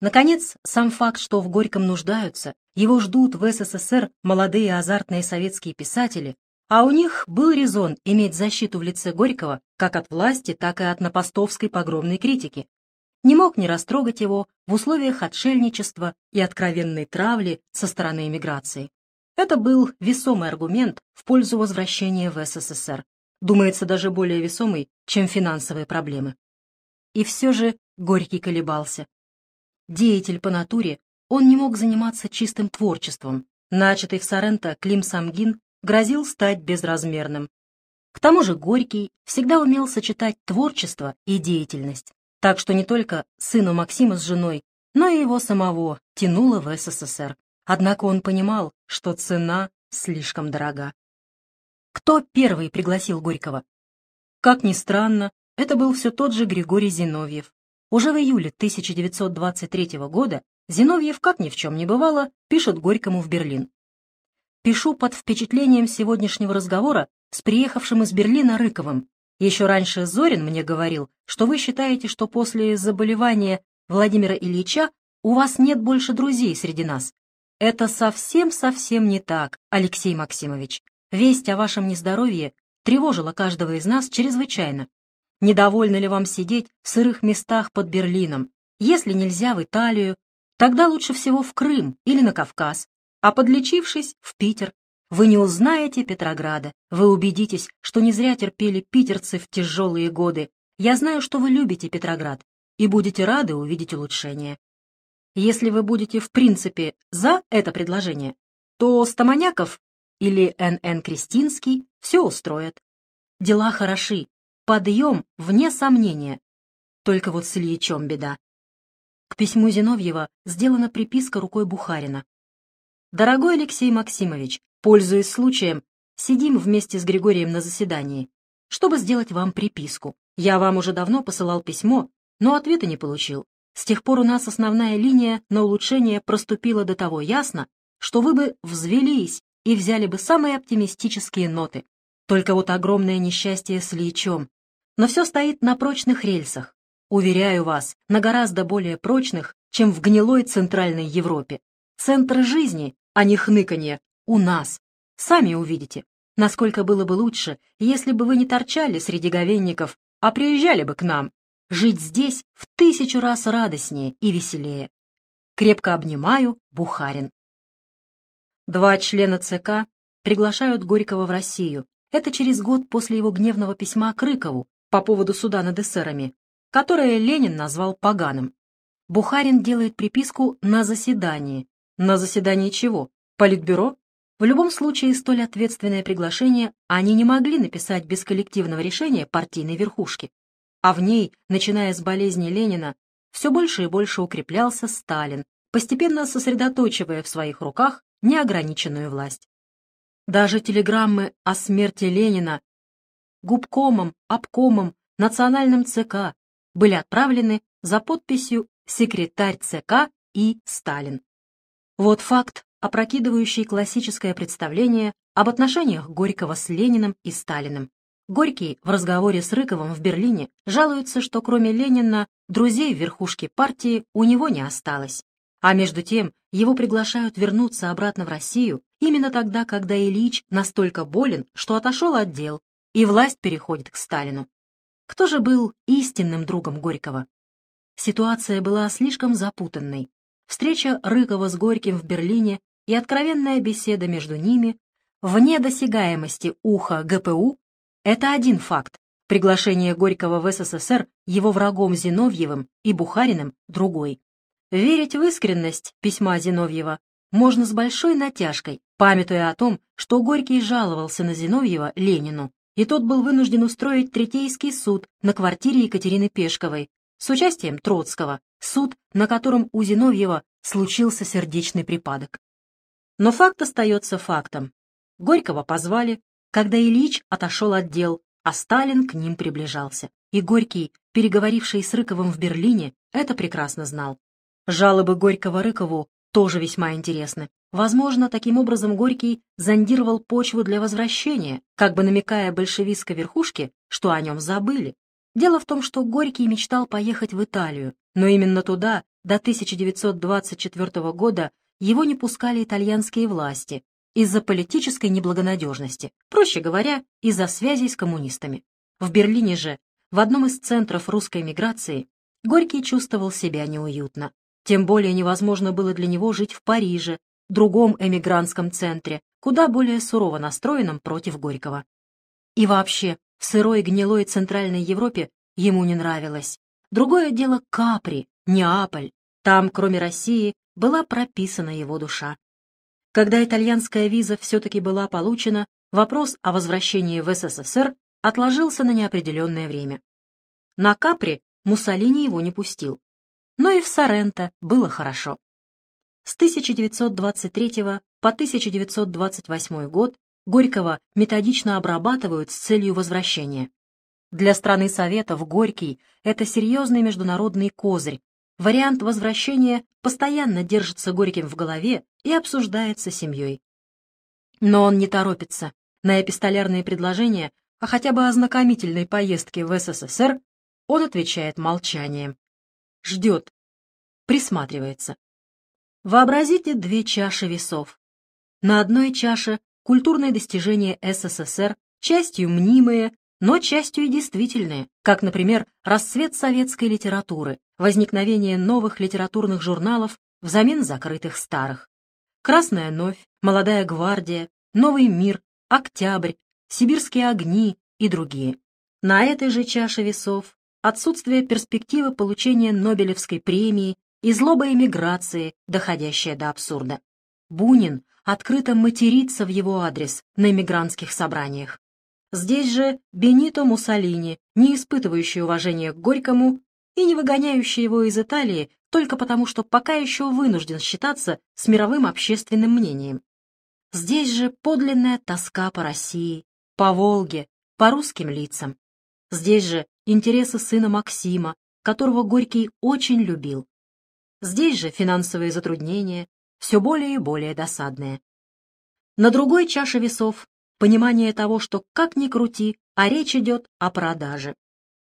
Наконец, сам факт, что в Горьком нуждаются, его ждут в СССР молодые азартные советские писатели, а у них был резон иметь защиту в лице Горького как от власти, так и от напостовской погромной критики, не мог не растрогать его в условиях отшельничества и откровенной травли со стороны эмиграции. Это был весомый аргумент в пользу возвращения в СССР, думается даже более весомый, чем финансовые проблемы. И все же Горький колебался. Деятель по натуре, он не мог заниматься чистым творчеством. Начатый в Соренто Клим Самгин грозил стать безразмерным. К тому же Горький всегда умел сочетать творчество и деятельность, так что не только сыну Максима с женой, но и его самого тянуло в СССР. Однако он понимал, что цена слишком дорога. Кто первый пригласил Горького? Как ни странно, это был все тот же Григорий Зиновьев. Уже в июле 1923 года Зиновьев, как ни в чем не бывало, пишет Горькому в Берлин. «Пишу под впечатлением сегодняшнего разговора с приехавшим из Берлина Рыковым. Еще раньше Зорин мне говорил, что вы считаете, что после заболевания Владимира Ильича у вас нет больше друзей среди нас. Это совсем-совсем не так, Алексей Максимович. Весть о вашем нездоровье тревожила каждого из нас чрезвычайно. Недовольно ли вам сидеть в сырых местах под Берлином? Если нельзя в Италию, тогда лучше всего в Крым или на Кавказ, а подлечившись, в Питер. Вы не узнаете Петрограда, вы убедитесь, что не зря терпели питерцы в тяжелые годы. Я знаю, что вы любите Петроград и будете рады увидеть улучшение. Если вы будете в принципе за это предложение, то Стаманяков или Н.Н. Кристинский все устроят. Дела хороши, Подъем, вне сомнения. Только вот с Ильичом беда. К письму Зиновьева сделана приписка рукой Бухарина. «Дорогой Алексей Максимович, пользуясь случаем, сидим вместе с Григорием на заседании, чтобы сделать вам приписку. Я вам уже давно посылал письмо, но ответа не получил. С тех пор у нас основная линия на улучшение проступила до того ясно, что вы бы взвелись и взяли бы самые оптимистические ноты. Только вот огромное несчастье с Ильичом. Но все стоит на прочных рельсах. Уверяю вас, на гораздо более прочных, чем в гнилой Центральной Европе. Центр жизни, а не хныканье, у нас. Сами увидите, насколько было бы лучше, если бы вы не торчали среди говенников, а приезжали бы к нам. Жить здесь в тысячу раз радостнее и веселее. Крепко обнимаю, Бухарин. Два члена ЦК приглашают Горького в Россию. Это через год после его гневного письма Крыкову, по поводу суда над эсерами, которое Ленин назвал поганым. Бухарин делает приписку «на заседании». На заседании чего? Политбюро? В любом случае, столь ответственное приглашение они не могли написать без коллективного решения партийной верхушки. А в ней, начиная с болезни Ленина, все больше и больше укреплялся Сталин, постепенно сосредоточивая в своих руках неограниченную власть. Даже телеграммы о смерти Ленина губкомом, обкомом, национальным ЦК были отправлены за подписью «Секретарь ЦК и Сталин». Вот факт, опрокидывающий классическое представление об отношениях Горького с Лениным и Сталиным. Горький в разговоре с Рыковым в Берлине жалуется, что кроме Ленина друзей в верхушке партии у него не осталось. А между тем его приглашают вернуться обратно в Россию именно тогда, когда Ильич настолько болен, что отошел от дел и власть переходит к Сталину. Кто же был истинным другом Горького? Ситуация была слишком запутанной. Встреча Рыкова с Горьким в Берлине и откровенная беседа между ними вне досягаемости уха ГПУ — это один факт. Приглашение Горького в СССР его врагом Зиновьевым и Бухариным — другой. Верить в искренность письма Зиновьева можно с большой натяжкой, памятуя о том, что Горький жаловался на Зиновьева Ленину и тот был вынужден устроить третейский суд на квартире Екатерины Пешковой с участием Троцкого, суд, на котором у Зиновьева случился сердечный припадок. Но факт остается фактом. Горького позвали, когда Ильич отошел от дел, а Сталин к ним приближался. И Горький, переговоривший с Рыковым в Берлине, это прекрасно знал. Жалобы Горького Рыкову тоже весьма интересны. Возможно, таким образом Горький зондировал почву для возвращения, как бы намекая большевистской верхушке, что о нем забыли. Дело в том, что Горький мечтал поехать в Италию, но именно туда, до 1924 года его не пускали итальянские власти из-за политической неблагонадежности, проще говоря, из-за связей с коммунистами. В Берлине же, в одном из центров русской миграции, Горький чувствовал себя неуютно. Тем более невозможно было для него жить в Париже, другом эмигрантском центре, куда более сурово настроенном против Горького. И вообще, в сырой гнилой Центральной Европе ему не нравилось. Другое дело Капри, Неаполь. Там, кроме России, была прописана его душа. Когда итальянская виза все-таки была получена, вопрос о возвращении в СССР отложился на неопределенное время. На Капри Муссолини его не пустил. Но и в Соренто было хорошо. С 1923 по 1928 год Горького методично обрабатывают с целью возвращения. Для страны Советов Горький — это серьезный международный козырь. Вариант возвращения постоянно держится Горьким в голове и обсуждается семьей. Но он не торопится. На эпистолярные предложения о хотя бы ознакомительной поездке в СССР он отвечает молчанием. Ждет, присматривается. Вообразите две чаши весов. На одной чаше культурные достижения СССР, частью мнимые, но частью и действительные, как, например, расцвет советской литературы, возникновение новых литературных журналов взамен закрытых старых. «Красная новь», «Молодая гвардия», «Новый мир», «Октябрь», «Сибирские огни» и другие. На этой же чаше весов отсутствие перспективы получения Нобелевской премии и злоба эмиграции, доходящая до абсурда. Бунин открыто матерится в его адрес на эмигрантских собраниях. Здесь же Бенито Муссолини, не испытывающий уважения к Горькому и не выгоняющий его из Италии только потому, что пока еще вынужден считаться с мировым общественным мнением. Здесь же подлинная тоска по России, по Волге, по русским лицам. Здесь же интересы сына Максима, которого Горький очень любил. Здесь же финансовые затруднения, все более и более досадные. На другой чаше весов понимание того, что как ни крути, а речь идет о продаже.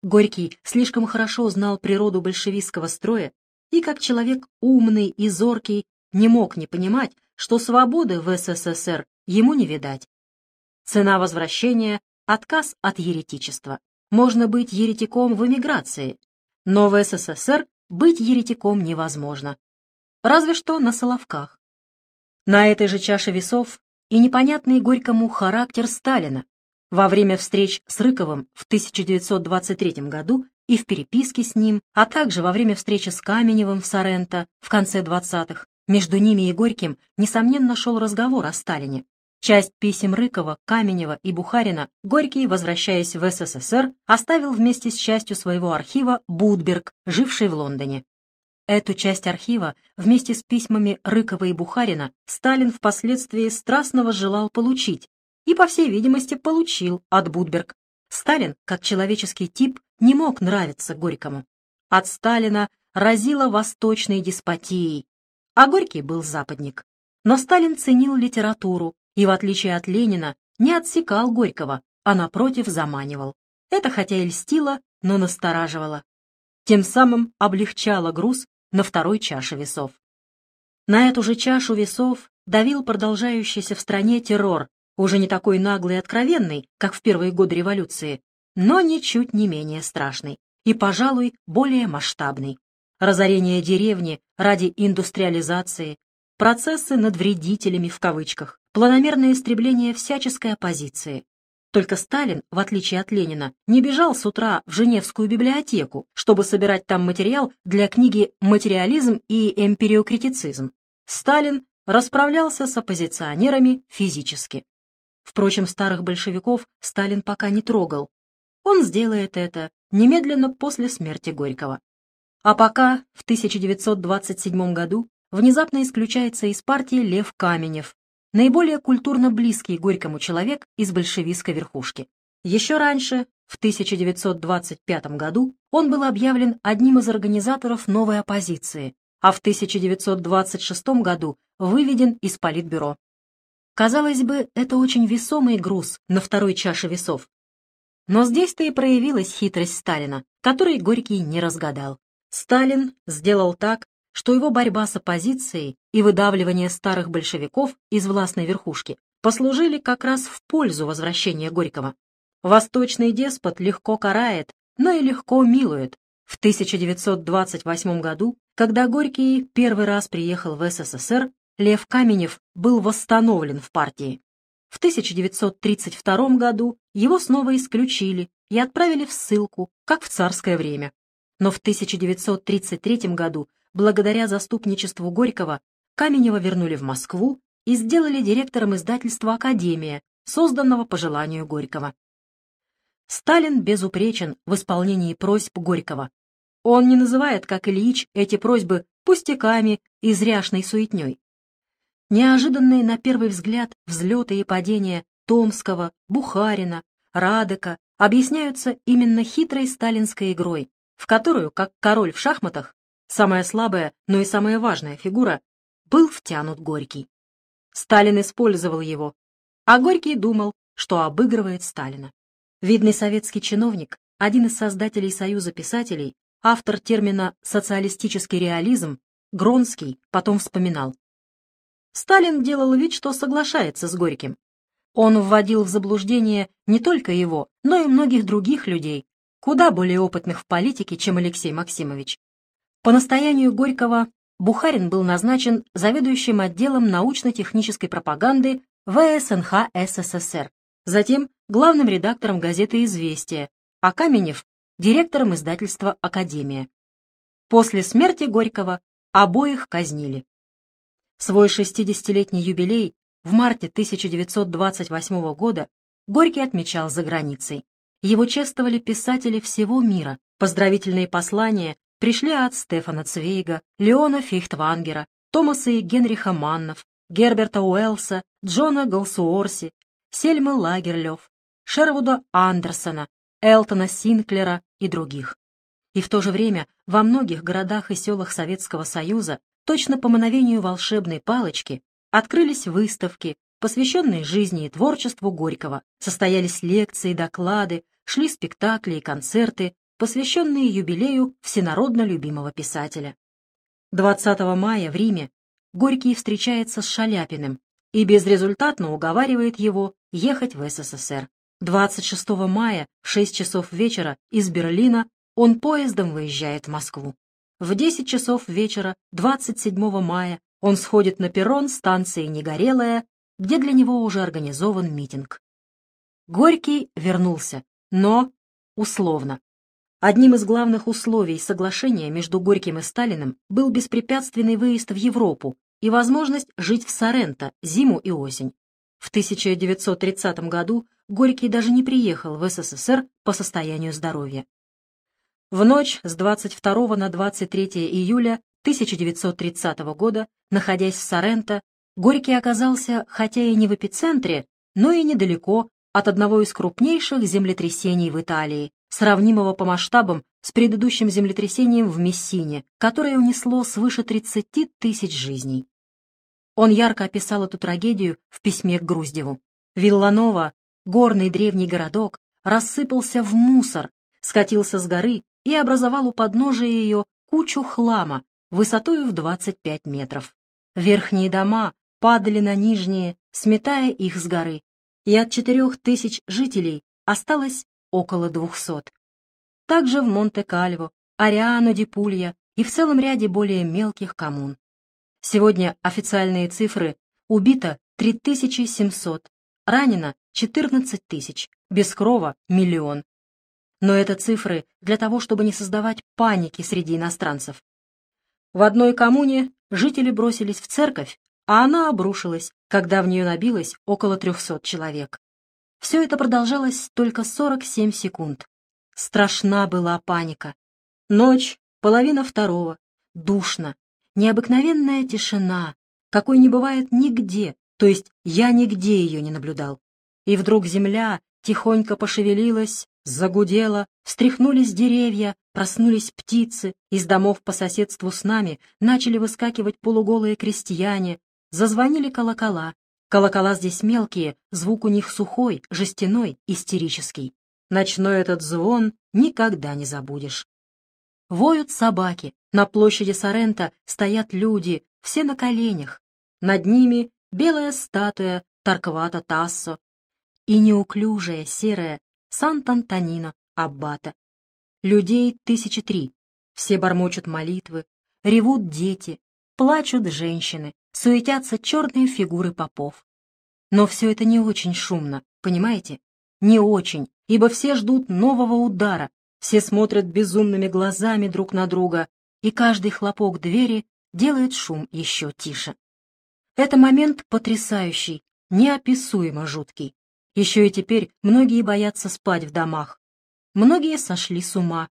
Горький слишком хорошо знал природу большевистского строя и, как человек умный и зоркий, не мог не понимать, что свободы в СССР ему не видать. Цена возвращения — отказ от еретичества. Можно быть еретиком в эмиграции, но в СССР быть еретиком невозможно. Разве что на Соловках. На этой же чаше весов и непонятный Горькому характер Сталина. Во время встреч с Рыковым в 1923 году и в переписке с ним, а также во время встречи с Каменевым в Соренто в конце 20-х, между ними и Горьким, несомненно, шел разговор о Сталине. Часть писем Рыкова, Каменева и Бухарина Горький, возвращаясь в СССР, оставил вместе с частью своего архива Будберг, живший в Лондоне. Эту часть архива вместе с письмами Рыкова и Бухарина Сталин впоследствии страстно желал получить и, по всей видимости, получил от Будберг. Сталин, как человеческий тип, не мог нравиться Горькому. От Сталина разило восточной деспотией, а Горький был западник. Но Сталин ценил литературу, и, в отличие от Ленина, не отсекал Горького, а, напротив, заманивал. Это хотя и льстило, но настораживало. Тем самым облегчало груз на второй чаше весов. На эту же чашу весов давил продолжающийся в стране террор, уже не такой наглый и откровенный, как в первые годы революции, но ничуть не менее страшный и, пожалуй, более масштабный. Разорение деревни ради индустриализации, процессы над вредителями в кавычках, планомерное истребление всяческой оппозиции. Только Сталин, в отличие от Ленина, не бежал с утра в Женевскую библиотеку, чтобы собирать там материал для книги «Материализм и эмпириокритицизм». Сталин расправлялся с оппозиционерами физически. Впрочем, старых большевиков Сталин пока не трогал. Он сделает это немедленно после смерти Горького. А пока, в 1927 году, внезапно исключается из партии Лев Каменев, наиболее культурно близкий Горькому человек из большевистской верхушки. Еще раньше, в 1925 году, он был объявлен одним из организаторов новой оппозиции, а в 1926 году выведен из Политбюро. Казалось бы, это очень весомый груз на второй чаше весов. Но здесь-то и проявилась хитрость Сталина, которой Горький не разгадал. Сталин сделал так, что его борьба с оппозицией и выдавливание старых большевиков из властной верхушки послужили как раз в пользу возвращения Горького. Восточный деспот легко карает, но и легко милует. В 1928 году, когда Горький первый раз приехал в СССР, Лев Каменев был восстановлен в партии. В 1932 году его снова исключили и отправили в ссылку, как в царское время. Но в 1933 году, благодаря заступничеству Горького, Каменева вернули в Москву и сделали директором издательства «Академия», созданного по желанию Горького. Сталин безупречен в исполнении просьб Горького. Он не называет, как Ильич, эти просьбы пустяками и зряшной суетней. Неожиданные на первый взгляд взлеты и падения Томского, Бухарина, Радека объясняются именно хитрой сталинской игрой, в которую, как король в шахматах, самая слабая, но и самая важная фигура, был втянут Горький. Сталин использовал его, а Горький думал, что обыгрывает Сталина. Видный советский чиновник, один из создателей Союза писателей, автор термина «социалистический реализм», Гронский потом вспоминал. Сталин делал вид, что соглашается с Горьким. Он вводил в заблуждение не только его, но и многих других людей, куда более опытных в политике, чем Алексей Максимович. По настоянию Горького Бухарин был назначен заведующим отделом научно-технической пропаганды ВСНХ СССР, затем главным редактором газеты «Известия», а Каменев — директором издательства «Академия». После смерти Горького обоих казнили. Свой 60-летний юбилей в марте 1928 года Горький отмечал за границей. Его чествовали писатели всего мира. Поздравительные послания пришли от Стефана Цвейга, Леона Фихтвангера, Томаса и Генриха Маннов, Герберта Уэллса, Джона Голсуорси, Сельмы Лагерлёв, Шервуда Андерсона, Элтона Синклера и других. И в то же время во многих городах и селах Советского Союза, точно по мановению волшебной палочки, открылись выставки, посвященные жизни и творчеству Горького, состоялись лекции, доклады, шли спектакли и концерты, посвященные юбилею всенародно любимого писателя. 20 мая в Риме Горький встречается с Шаляпиным и безрезультатно уговаривает его ехать в СССР. 26 мая в 6 часов вечера из Берлина он поездом выезжает в Москву. В 10 часов вечера 27 мая он сходит на перрон станции Негорелая, где для него уже организован митинг. Горький вернулся, но условно. Одним из главных условий соглашения между Горьким и Сталиным был беспрепятственный выезд в Европу и возможность жить в Соренто зиму и осень. В 1930 году Горький даже не приехал в СССР по состоянию здоровья. В ночь с 22 на 23 июля 1930 года, находясь в Соренто, Горький оказался, хотя и не в эпицентре, но и недалеко от одного из крупнейших землетрясений в Италии, сравнимого по масштабам с предыдущим землетрясением в Мессине, которое унесло свыше 30 тысяч жизней. Он ярко описал эту трагедию в письме к Груздеву. Вилланова, горный древний городок, рассыпался в мусор, скатился с горы и образовал у подножия ее кучу хлама высотою в 25 метров. Верхние дома падали на нижние, сметая их с горы, и от четырех тысяч жителей осталось около двухсот. Также в Монте-Кальво, Ариано ди Пулья и в целом ряде более мелких коммун. Сегодня официальные цифры убито 3700, ранено 14 тысяч, без крова — миллион. Но это цифры для того, чтобы не создавать паники среди иностранцев. В одной коммуне жители бросились в церковь, а она обрушилась, когда в нее набилось около 300 человек. Все это продолжалось только 47 секунд. Страшна была паника. Ночь, половина второго, душно, необыкновенная тишина, какой не бывает нигде, то есть я нигде ее не наблюдал. И вдруг земля тихонько пошевелилась, загудела, встряхнулись деревья, проснулись птицы, из домов по соседству с нами начали выскакивать полуголые крестьяне, зазвонили колокола, Колокола здесь мелкие, звук у них сухой, жестяной, истерический. Ночной этот звон никогда не забудешь. Воют собаки, На площади Сорента стоят люди, все на коленях. Над ними белая статуя Тарквата Тассо и неуклюжая серая Сант-Антонино Аббата. Людей тысячи три. Все бормочут молитвы, ревут дети, плачут женщины, суетятся черные фигуры попов. Но все это не очень шумно, понимаете? Не очень, ибо все ждут нового удара, все смотрят безумными глазами друг на друга, и каждый хлопок двери делает шум еще тише. Это момент потрясающий, неописуемо жуткий. Еще и теперь многие боятся спать в домах. Многие сошли с ума.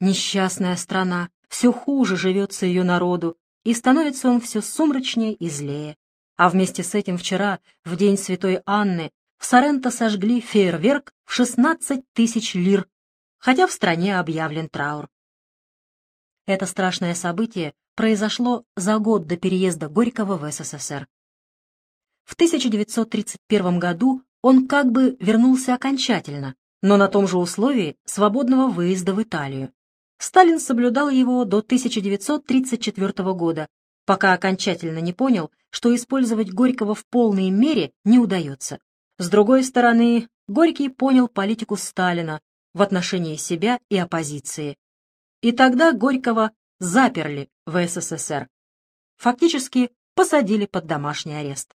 Несчастная страна, все хуже живется ее народу, и становится он все сумрачнее и злее. А вместе с этим вчера, в день Святой Анны, в Соренто сожгли фейерверк в 16 тысяч лир, хотя в стране объявлен траур. Это страшное событие произошло за год до переезда Горького в СССР. В 1931 году он как бы вернулся окончательно, но на том же условии свободного выезда в Италию. Сталин соблюдал его до 1934 года, пока окончательно не понял, что использовать Горького в полной мере не удается. С другой стороны, Горький понял политику Сталина в отношении себя и оппозиции. И тогда Горького заперли в СССР. Фактически посадили под домашний арест.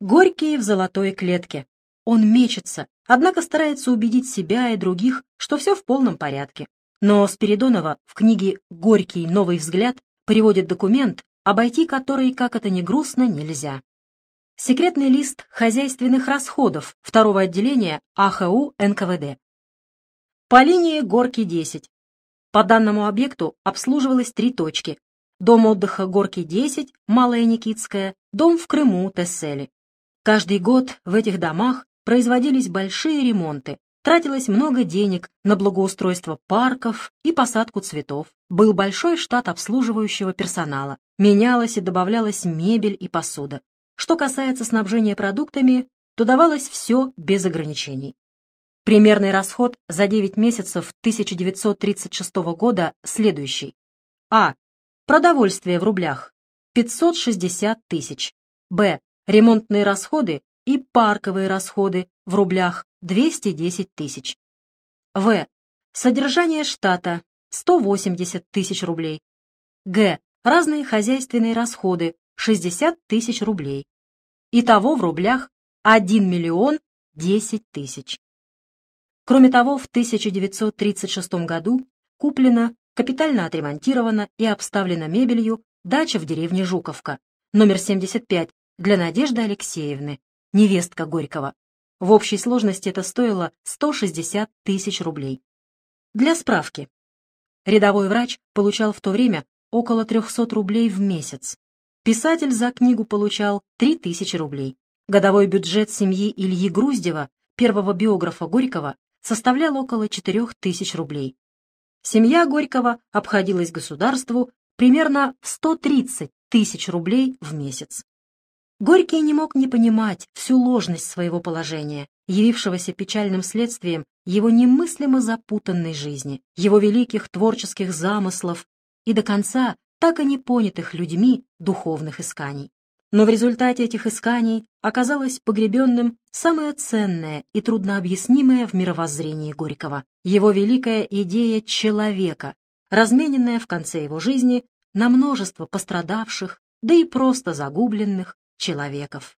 Горький в золотой клетке. Он мечется, однако старается убедить себя и других, что все в полном порядке. Но Спиридонова в книге «Горький. Новый взгляд» приводит документ, обойти который, как это ни грустно, нельзя. Секретный лист хозяйственных расходов второго отделения АХУ НКВД. По линии Горки-10. По данному объекту обслуживалось три точки. Дом отдыха Горки-10, Малая Никитская, дом в Крыму, Тессели. Каждый год в этих домах производились большие ремонты, Тратилось много денег на благоустройство парков и посадку цветов. Был большой штат обслуживающего персонала. Менялась и добавлялась мебель и посуда. Что касается снабжения продуктами, то давалось все без ограничений. Примерный расход за 9 месяцев 1936 года следующий. А. Продовольствие в рублях – 560 тысяч. Б. Ремонтные расходы и парковые расходы в рублях 210 тысяч. В. Содержание штата 180 тысяч рублей. Г. Разные хозяйственные расходы 60 тысяч рублей. Итого в рублях 1 миллион 10 тысяч. Кроме того, в 1936 году куплена, капитально отремонтирована и обставлена мебелью дача в деревне Жуковка, номер 75, для Надежды Алексеевны, невестка Горького. В общей сложности это стоило 160 тысяч рублей. Для справки. Рядовой врач получал в то время около 300 рублей в месяц. Писатель за книгу получал 3000 рублей. Годовой бюджет семьи Ильи Груздева, первого биографа Горького, составлял около 4000 рублей. Семья Горького обходилась государству примерно в 130 тысяч рублей в месяц. Горький не мог не понимать всю ложность своего положения, явившегося печальным следствием его немыслимо запутанной жизни, его великих творческих замыслов и до конца так и не понятых людьми духовных исканий. Но в результате этих исканий оказалось погребенным самое ценное и труднообъяснимое в мировоззрении Горького — его великая идея человека, размененная в конце его жизни на множество пострадавших, да и просто загубленных человеков.